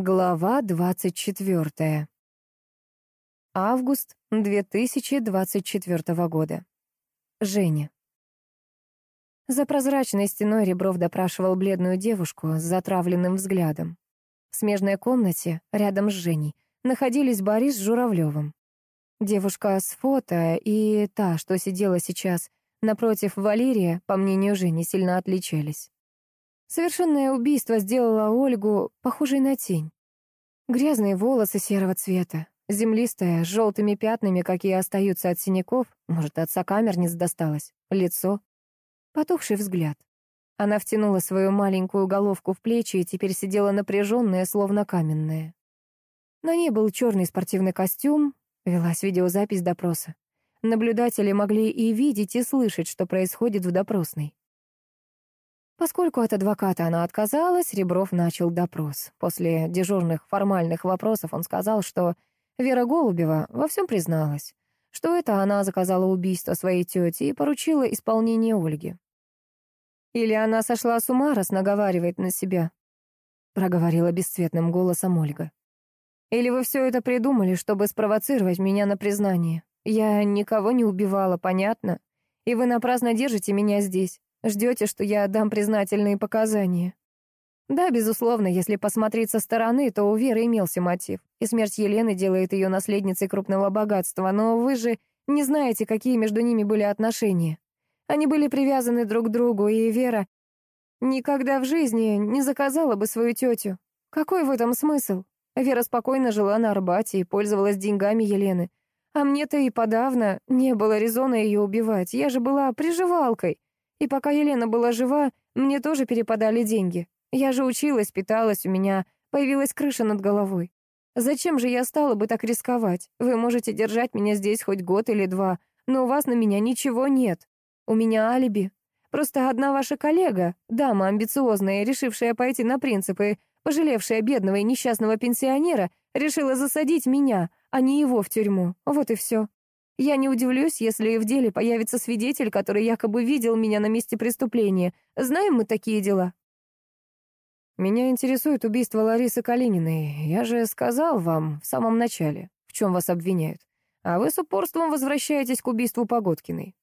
Глава 24. Август 2024 года. Женя. За прозрачной стеной Ребров допрашивал бледную девушку с затравленным взглядом. В смежной комнате, рядом с Женей, находились Борис с Журавлевым. Девушка с фото и та, что сидела сейчас напротив Валерия, по мнению Жени, сильно отличались. Совершенное убийство сделало Ольгу похожей на тень. Грязные волосы серого цвета, землистая, с желтыми пятнами, какие остаются от синяков, может, от сокамерниц досталось, лицо, потухший взгляд. Она втянула свою маленькую головку в плечи и теперь сидела напряженная, словно каменная. На ней был черный спортивный костюм, велась видеозапись допроса. Наблюдатели могли и видеть, и слышать, что происходит в допросной. Поскольку от адвоката она отказалась, Ребров начал допрос. После дежурных формальных вопросов он сказал, что Вера Голубева во всем призналась, что это она заказала убийство своей тети и поручила исполнение Ольги. «Или она сошла с ума, раз наговаривает на себя», — проговорила бесцветным голосом Ольга. «Или вы все это придумали, чтобы спровоцировать меня на признание? Я никого не убивала, понятно? И вы напрасно держите меня здесь. Ждете, что я дам признательные показания. Да, безусловно, если посмотреть со стороны, то у Веры имелся мотив, и смерть Елены делает ее наследницей крупного богатства, но вы же не знаете, какие между ними были отношения. Они были привязаны друг к другу, и Вера никогда в жизни не заказала бы свою тетю. Какой в этом смысл? Вера спокойно жила на Арбате и пользовалась деньгами Елены. А мне-то и подавно не было резона ее убивать, я же была приживалкой. И пока Елена была жива, мне тоже перепадали деньги. Я же училась, питалась, у меня появилась крыша над головой. Зачем же я стала бы так рисковать? Вы можете держать меня здесь хоть год или два, но у вас на меня ничего нет. У меня алиби. Просто одна ваша коллега, дама амбициозная, решившая пойти на принципы, пожалевшая бедного и несчастного пенсионера, решила засадить меня, а не его в тюрьму. Вот и все. Я не удивлюсь, если в деле появится свидетель, который якобы видел меня на месте преступления. Знаем мы такие дела. Меня интересует убийство Ларисы Калининой. Я же сказал вам в самом начале, в чем вас обвиняют. А вы с упорством возвращаетесь к убийству Погодкиной.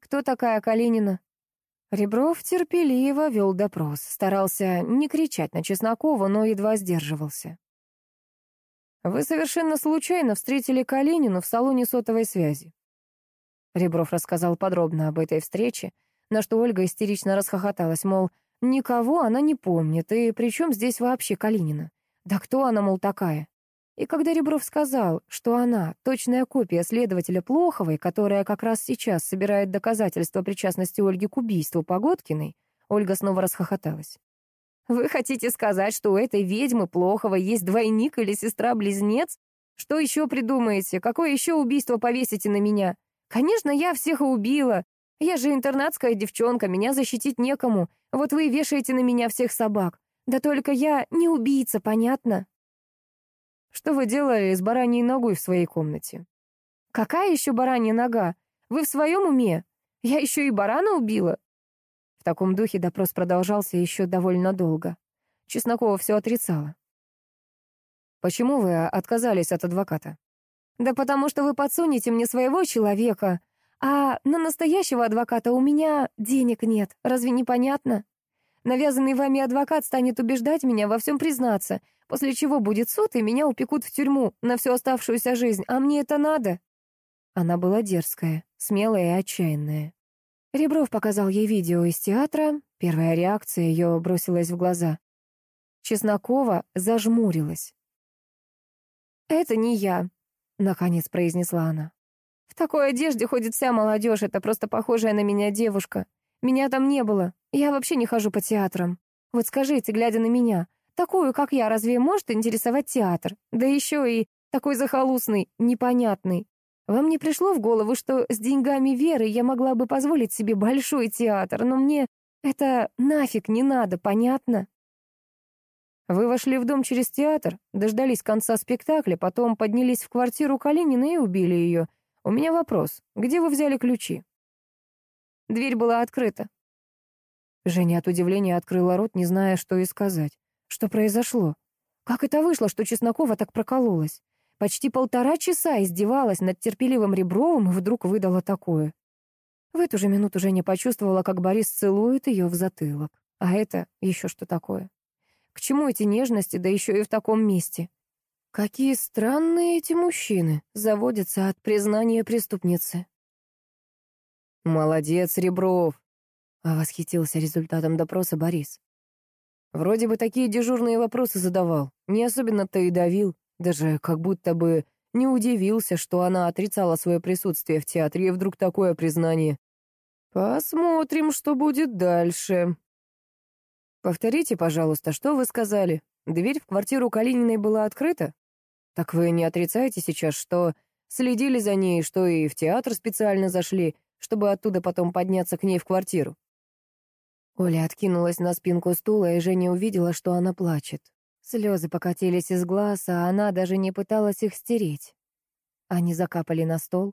Кто такая Калинина? Ребров терпеливо вел допрос, старался не кричать на Чеснокова, но едва сдерживался. Вы совершенно случайно встретили Калинину в салоне сотовой связи. Ребров рассказал подробно об этой встрече, на что Ольга истерично расхохоталась, мол, никого она не помнит, и при чем здесь вообще Калинина? Да кто она, мол, такая? И когда Ребров сказал, что она точная копия следователя Плоховой, которая как раз сейчас собирает доказательства причастности Ольги к убийству Погодкиной, Ольга снова расхохоталась. Вы хотите сказать, что у этой ведьмы плохого есть двойник или сестра-близнец? Что еще придумаете? Какое еще убийство повесите на меня? Конечно, я всех и убила. Я же интернатская девчонка, меня защитить некому. Вот вы вешаете на меня всех собак. Да только я не убийца, понятно? Что вы делали с бараньей ногой в своей комнате? Какая еще баранья нога? Вы в своем уме? Я еще и барана убила? В таком духе допрос продолжался еще довольно долго. Чеснокова все отрицала. «Почему вы отказались от адвоката?» «Да потому что вы подсунете мне своего человека, а на настоящего адвоката у меня денег нет. Разве не понятно? Навязанный вами адвокат станет убеждать меня во всем признаться, после чего будет суд, и меня упекут в тюрьму на всю оставшуюся жизнь. А мне это надо?» Она была дерзкая, смелая и отчаянная. Ребров показал ей видео из театра. Первая реакция ее бросилась в глаза. Чеснокова зажмурилась. «Это не я», — наконец произнесла она. «В такой одежде ходит вся молодежь, это просто похожая на меня девушка. Меня там не было, я вообще не хожу по театрам. Вот скажите, глядя на меня, такую, как я, разве может интересовать театр? Да еще и такой захолустный, непонятный. Вам не пришло в голову, что с деньгами Веры я могла бы позволить себе большой театр, но мне это нафиг не надо, понятно? Вы вошли в дом через театр, дождались конца спектакля, потом поднялись в квартиру Калинина и убили ее. У меня вопрос. Где вы взяли ключи? Дверь была открыта. Женя от удивления открыла рот, не зная, что и сказать. Что произошло? Как это вышло, что Чеснокова так прокололась? Почти полтора часа издевалась над терпеливым Ребровым и вдруг выдала такое. В эту же минуту Женя почувствовала, как Борис целует ее в затылок. А это еще что такое? К чему эти нежности, да еще и в таком месте? Какие странные эти мужчины заводятся от признания преступницы. «Молодец, Ребров!» — восхитился результатом допроса Борис. «Вроде бы такие дежурные вопросы задавал, не особенно-то и давил, даже как будто бы не удивился, что она отрицала свое присутствие в театре, и вдруг такое признание. Посмотрим, что будет дальше. Повторите, пожалуйста, что вы сказали? Дверь в квартиру Калининой была открыта? Так вы не отрицаете сейчас, что следили за ней, что и в театр специально зашли, чтобы оттуда потом подняться к ней в квартиру. Оля откинулась на спинку стула, и Женя увидела, что она плачет. Слезы покатились из глаз, а она даже не пыталась их стереть. Они закапали на стол.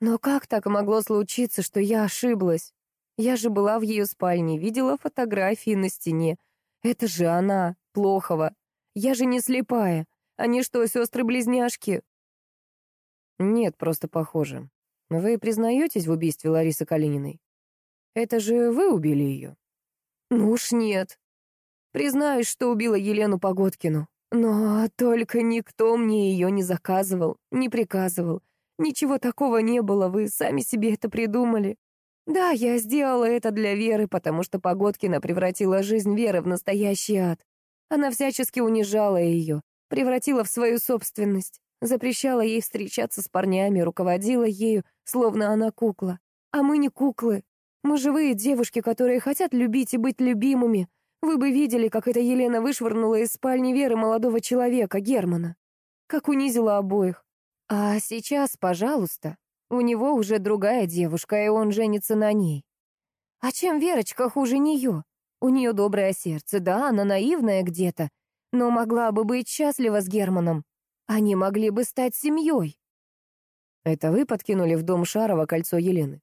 Но как так могло случиться, что я ошиблась? Я же была в ее спальне, видела фотографии на стене. Это же она, Плохова. Я же не слепая. Они что, сестры-близняшки? Нет, просто похоже. Вы признаетесь в убийстве Ларисы Калининой? Это же вы убили ее? Ну уж нет. Признаюсь, что убила Елену Погодкину. Но только никто мне ее не заказывал, не приказывал. Ничего такого не было, вы сами себе это придумали. Да, я сделала это для Веры, потому что Погодкина превратила жизнь Веры в настоящий ад. Она всячески унижала ее, превратила в свою собственность, запрещала ей встречаться с парнями, руководила ею, словно она кукла. А мы не куклы. Мы живые девушки, которые хотят любить и быть любимыми. Вы бы видели, как эта Елена вышвырнула из спальни Веры молодого человека, Германа. Как унизила обоих. А сейчас, пожалуйста, у него уже другая девушка, и он женится на ней. А чем Верочка хуже нее? У нее доброе сердце, да, она наивная где-то, но могла бы быть счастлива с Германом. Они могли бы стать семьей. Это вы подкинули в дом Шарова кольцо Елены?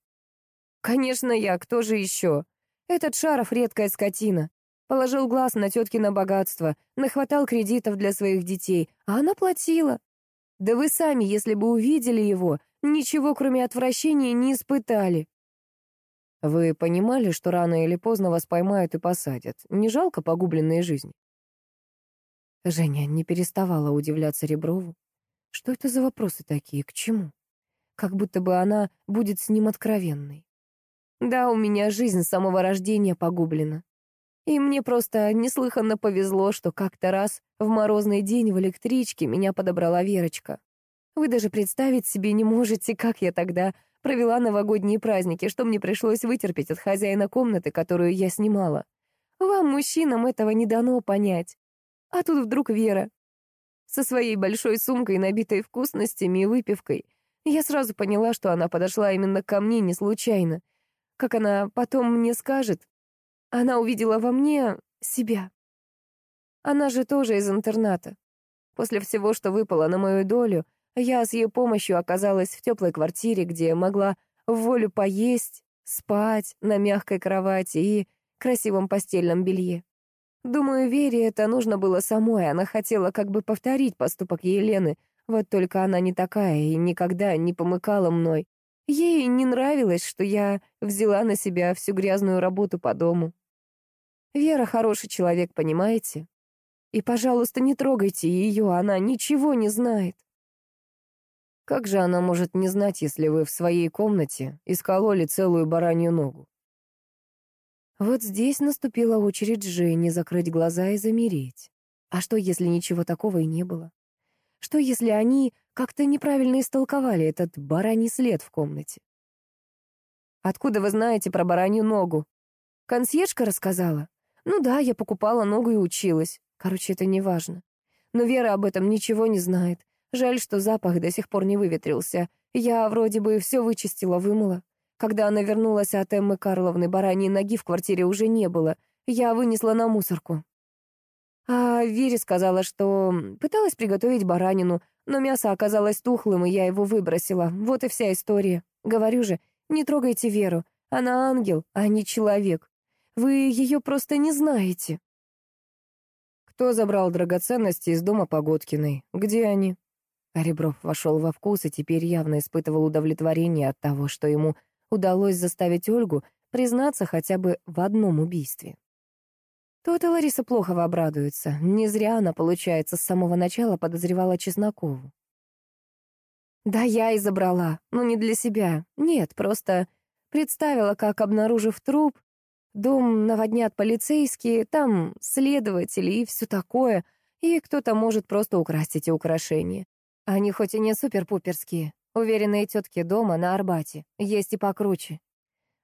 Конечно, я, кто же еще? Этот Шаров — редкая скотина. Положил глаз на теткино богатство, нахватал кредитов для своих детей, а она платила. Да вы сами, если бы увидели его, ничего, кроме отвращения, не испытали. Вы понимали, что рано или поздно вас поймают и посадят? Не жалко погубленные жизни? Женя не переставала удивляться Реброву. Что это за вопросы такие, к чему? Как будто бы она будет с ним откровенной. Да, у меня жизнь с самого рождения погублена. И мне просто неслыханно повезло, что как-то раз в морозный день в электричке меня подобрала Верочка. Вы даже представить себе не можете, как я тогда провела новогодние праздники, что мне пришлось вытерпеть от хозяина комнаты, которую я снимала. Вам, мужчинам, этого не дано понять. А тут вдруг Вера. Со своей большой сумкой, набитой вкусностями и выпивкой. Я сразу поняла, что она подошла именно ко мне не случайно. Как она потом мне скажет, она увидела во мне себя. Она же тоже из интерната. После всего, что выпало на мою долю, я с ее помощью оказалась в теплой квартире, где могла в волю поесть, спать на мягкой кровати и красивом постельном белье. Думаю, Вере это нужно было самой, она хотела как бы повторить поступок Елены, вот только она не такая и никогда не помыкала мной. Ей не нравилось, что я взяла на себя всю грязную работу по дому. Вера хороший человек, понимаете? И, пожалуйста, не трогайте ее, она ничего не знает. Как же она может не знать, если вы в своей комнате искололи целую баранью ногу? Вот здесь наступила очередь Жени закрыть глаза и замереть. А что, если ничего такого и не было? Что, если они как-то неправильно истолковали этот бараний след в комнате? Откуда вы знаете про баранью ногу? Консьержка рассказала? Ну да, я покупала ногу и училась. Короче, это не важно. Но Вера об этом ничего не знает. Жаль, что запах до сих пор не выветрился. Я вроде бы все вычистила, вымыла. Когда она вернулась от Эммы Карловны, бараньей ноги в квартире уже не было. Я вынесла на мусорку. А Вере сказала, что пыталась приготовить баранину, но мясо оказалось тухлым, и я его выбросила. Вот и вся история. Говорю же, не трогайте Веру. Она ангел, а не человек. Вы ее просто не знаете. Кто забрал драгоценности из дома Погодкиной? Где они?» Ребров вошел во вкус и теперь явно испытывал удовлетворение от того, что ему удалось заставить Ольгу признаться хотя бы в одном убийстве. То-то Лариса плохо обрадуется. Не зря она, получается, с самого начала подозревала Чеснокову. «Да я и забрала. Ну, не для себя. Нет, просто представила, как, обнаружив труп, дом наводнят полицейские, там следователи и все такое, и кто-то может просто украсть эти украшения. Они хоть и не супер-пуперские, уверенные тетки дома на Арбате, есть и покруче.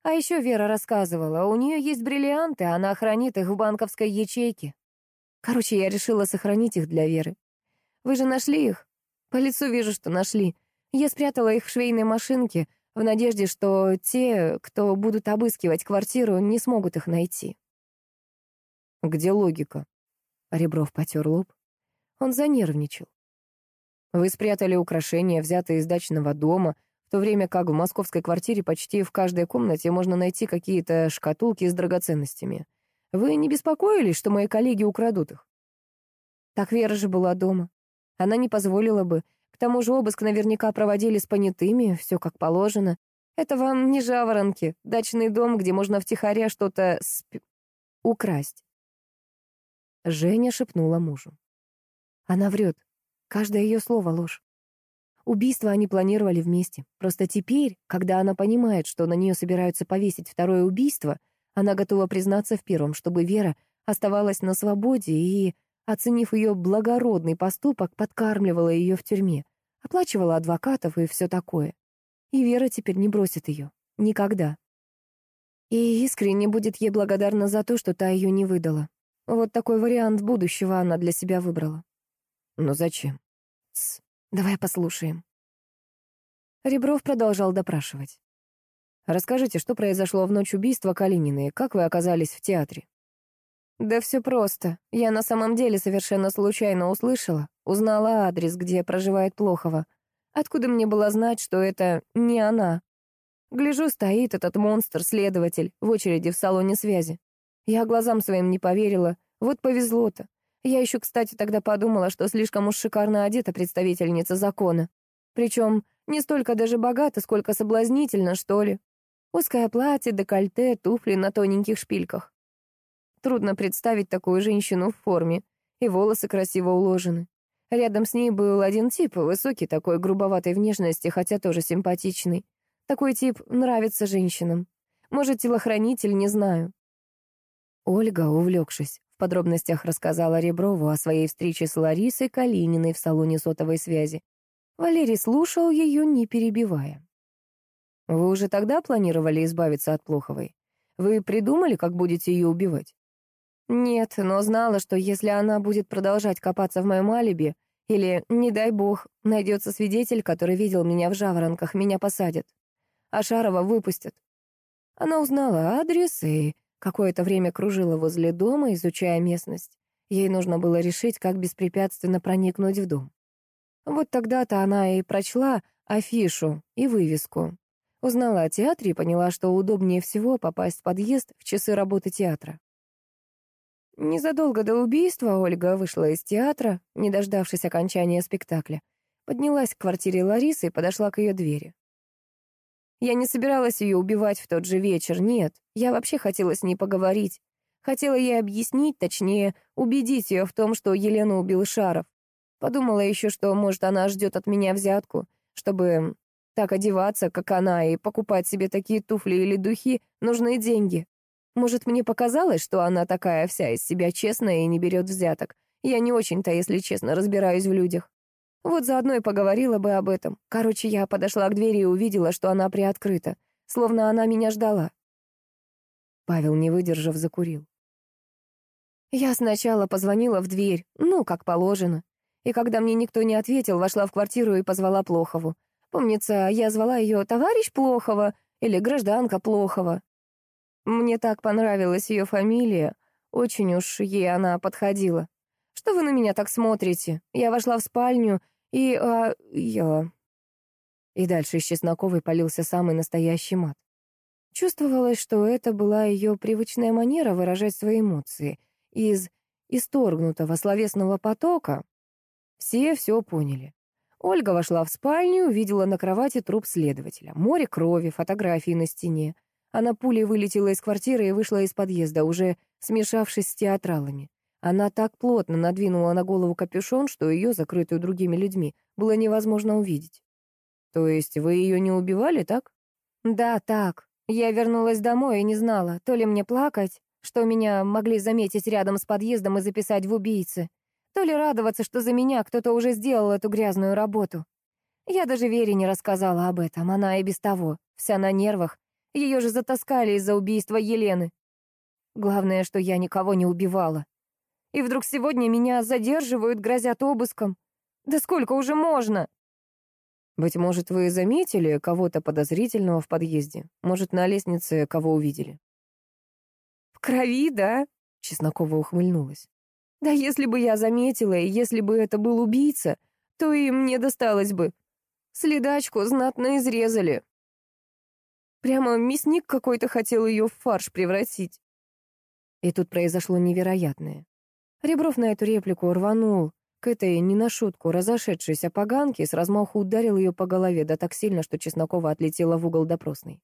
А еще Вера рассказывала, у нее есть бриллианты, она хранит их в банковской ячейке. Короче, я решила сохранить их для Веры. Вы же нашли их? По лицу вижу, что нашли. Я спрятала их в швейной машинке в надежде, что те, кто будут обыскивать квартиру, не смогут их найти. Где логика? Ребров потер лоб. Он занервничал. Вы спрятали украшения, взятые из дачного дома, в то время как в московской квартире почти в каждой комнате можно найти какие-то шкатулки с драгоценностями. Вы не беспокоились, что мои коллеги украдут их? Так Вера же была дома. Она не позволила бы. К тому же обыск наверняка проводили с понятыми, все как положено. Это вам не жаворонки, дачный дом, где можно втихаря что-то сп... украсть. Женя шепнула мужу. Она врет. Каждое ее слово — ложь. Убийство они планировали вместе. Просто теперь, когда она понимает, что на нее собираются повесить второе убийство, она готова признаться в первом, чтобы Вера оставалась на свободе и, оценив ее благородный поступок, подкармливала ее в тюрьме, оплачивала адвокатов и все такое. И Вера теперь не бросит ее. Никогда. И искренне будет ей благодарна за то, что та ее не выдала. Вот такой вариант будущего она для себя выбрала. Но зачем? Тс, давай послушаем. Ребров продолжал допрашивать. Расскажите, что произошло в ночь убийства Калининой, как вы оказались в театре? Да все просто. Я на самом деле совершенно случайно услышала, узнала адрес, где проживает Плохова. Откуда мне было знать, что это не она? Гляжу, стоит этот монстр-следователь в очереди в салоне связи. Я глазам своим не поверила. Вот повезло-то. Я еще, кстати, тогда подумала, что слишком уж шикарно одета представительница закона. Причем не столько даже богата, сколько соблазнительно, что ли. Узкое платье, декольте, туфли на тоненьких шпильках. Трудно представить такую женщину в форме, и волосы красиво уложены. Рядом с ней был один тип, высокий, такой грубоватой внешности, хотя тоже симпатичный. Такой тип нравится женщинам. Может, телохранитель, не знаю. Ольга, увлекшись, в подробностях рассказала Реброву о своей встрече с Ларисой Калининой в салоне сотовой связи. Валерий слушал ее, не перебивая. «Вы уже тогда планировали избавиться от Плоховой? Вы придумали, как будете ее убивать?» «Нет, но знала, что если она будет продолжать копаться в моем алиби, или, не дай бог, найдется свидетель, который видел меня в жаворонках, меня посадят. А Шарова выпустят. Она узнала адрес и Какое-то время кружила возле дома, изучая местность. Ей нужно было решить, как беспрепятственно проникнуть в дом. Вот тогда-то она и прочла афишу и вывеску. Узнала о театре и поняла, что удобнее всего попасть в подъезд в часы работы театра. Незадолго до убийства Ольга вышла из театра, не дождавшись окончания спектакля, поднялась к квартире Ларисы и подошла к ее двери. Я не собиралась ее убивать в тот же вечер, нет. Я вообще хотела с ней поговорить. Хотела ей объяснить, точнее, убедить ее в том, что Елену убил Шаров. Подумала еще, что, может, она ждет от меня взятку, чтобы так одеваться, как она, и покупать себе такие туфли или духи, нужны деньги. Может, мне показалось, что она такая вся из себя честная и не берет взяток. Я не очень-то, если честно, разбираюсь в людях. Вот заодно и поговорила бы об этом. Короче, я подошла к двери и увидела, что она приоткрыта, словно она меня ждала. Павел, не выдержав, закурил. Я сначала позвонила в дверь, ну, как положено. И когда мне никто не ответил, вошла в квартиру и позвала Плохову. Помнится, я звала ее «товарищ Плохова» или «гражданка Плохова». Мне так понравилась ее фамилия, очень уж ей она подходила. Что вы на меня так смотрите? Я вошла в спальню, и... А, я...» И дальше из Чесноковой полился самый настоящий мат. Чувствовалось, что это была ее привычная манера выражать свои эмоции. Из исторгнутого словесного потока, все все поняли. Ольга вошла в спальню, увидела на кровати труп следователя. Море крови, фотографии на стене. Она пулей вылетела из квартиры и вышла из подъезда, уже смешавшись с театралами. Она так плотно надвинула на голову капюшон, что ее, закрытую другими людьми, было невозможно увидеть. «То есть вы ее не убивали, так?» «Да, так. Я вернулась домой и не знала, то ли мне плакать, что меня могли заметить рядом с подъездом и записать в убийцы, то ли радоваться, что за меня кто-то уже сделал эту грязную работу. Я даже Вере не рассказала об этом, она и без того, вся на нервах. Ее же затаскали из-за убийства Елены. Главное, что я никого не убивала. И вдруг сегодня меня задерживают, грозят обыском. Да сколько уже можно? Быть может, вы заметили кого-то подозрительного в подъезде? Может, на лестнице кого увидели? В крови, да? Чеснокова ухмыльнулась. Да если бы я заметила, и если бы это был убийца, то и мне досталось бы. Следачку знатно изрезали. Прямо мясник какой-то хотел ее в фарш превратить. И тут произошло невероятное. Ребров на эту реплику рванул к этой не на шутку разошедшейся поганке с размаху ударил ее по голове, да так сильно, что Чеснокова отлетела в угол допросной.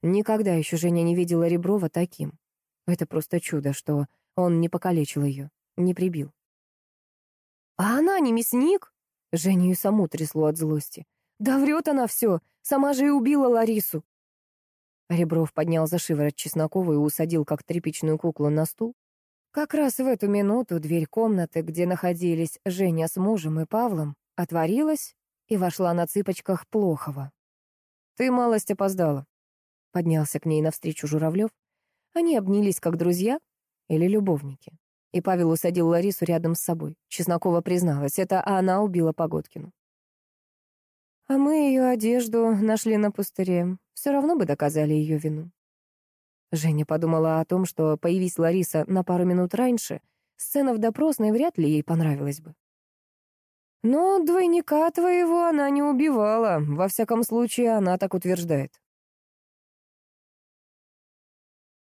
Никогда еще Женя не видела Реброва таким. Это просто чудо, что он не покалечил ее. Не прибил. «А она не мясник?» Женю и саму трясло от злости. «Да врет она все! Сама же и убила Ларису!» Ребров поднял за шиворот Чеснокова и усадил, как тряпичную куклу, на стул. Как раз в эту минуту дверь комнаты, где находились Женя с мужем и Павлом, отворилась, и вошла на цыпочках Плохова. «Ты малость опоздала», — поднялся к ней навстречу Журавлев. Они обнялись как друзья или любовники. И Павел усадил Ларису рядом с собой. Чеснокова призналась, это она убила Погодкину. А мы ее одежду нашли на пустыре. Все равно бы доказали ее вину. Женя подумала о том, что, появись Лариса на пару минут раньше, сцена в допросной вряд ли ей понравилась бы. Но двойника твоего она не убивала, во всяком случае, она так утверждает.